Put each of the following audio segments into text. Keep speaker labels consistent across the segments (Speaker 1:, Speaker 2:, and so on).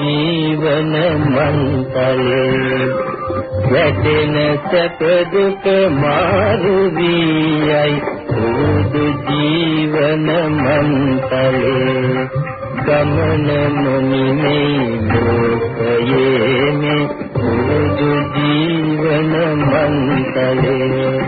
Speaker 1: ජීවන මන්තරේ වැටෙන සැප දුක මාරු වීයයි උදු ජීවන මන්තරේ ගමන මුනිමේ ලෝකයේ මේ උදු ජීවන මන්තරේ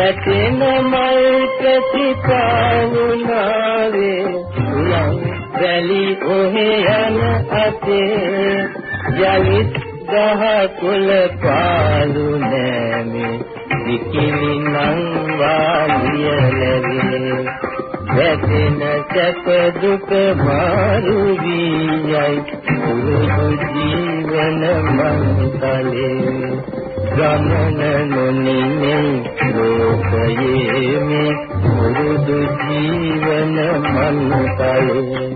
Speaker 1: වැටෙන මල් ප්‍රතිපාවුනාවේ උලන් වැලි ඔහේ යන අතේ යලිත් දහ කුල පාලු නැමේ. විකිලි නම් වාලියලවේ වැටෙන සැප දුක මාරු වීයයි. පුරුදු ජීවන මංකලේ ගමන නොනිමේ ලෝකයේ මේ මුරුදු ජීවන මන්තලේ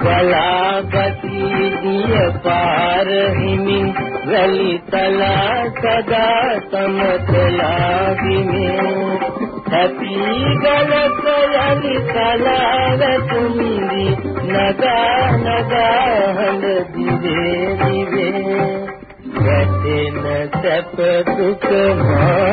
Speaker 1: බලාගති දිය පාර හිමින් වැලි තලා සදා සමතලා හිමින් හැපි ගලක යලි කලාව තුන්දි නගා නගා හඬ දිවේ දිවේ. වැටෙන සැප දුක මාරු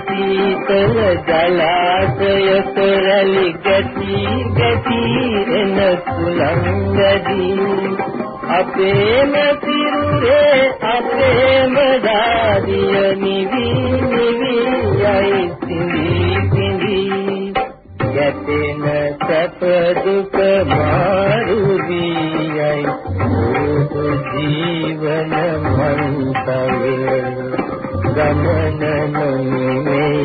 Speaker 1: සීතල ජලාශයක රැලි ගැටි ගැටි එන සුලංගදී අපේම පිරුරේ අපේම දාදිය නිවි නිවි යයි සිඳි සිඳි ගැටෙන සැප දුක මාරු වීයයි ජීවන මන්තවේ ගමන නොනේ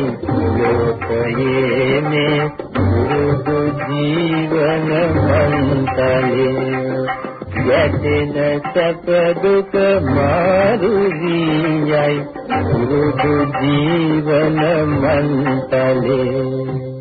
Speaker 1: ලෝකයේ මේ පුරුදු ජීවන මන්තලේ යැදෙන සැප දුක මාරු වීයයි පුරුදු ජීවන මන්තලේ.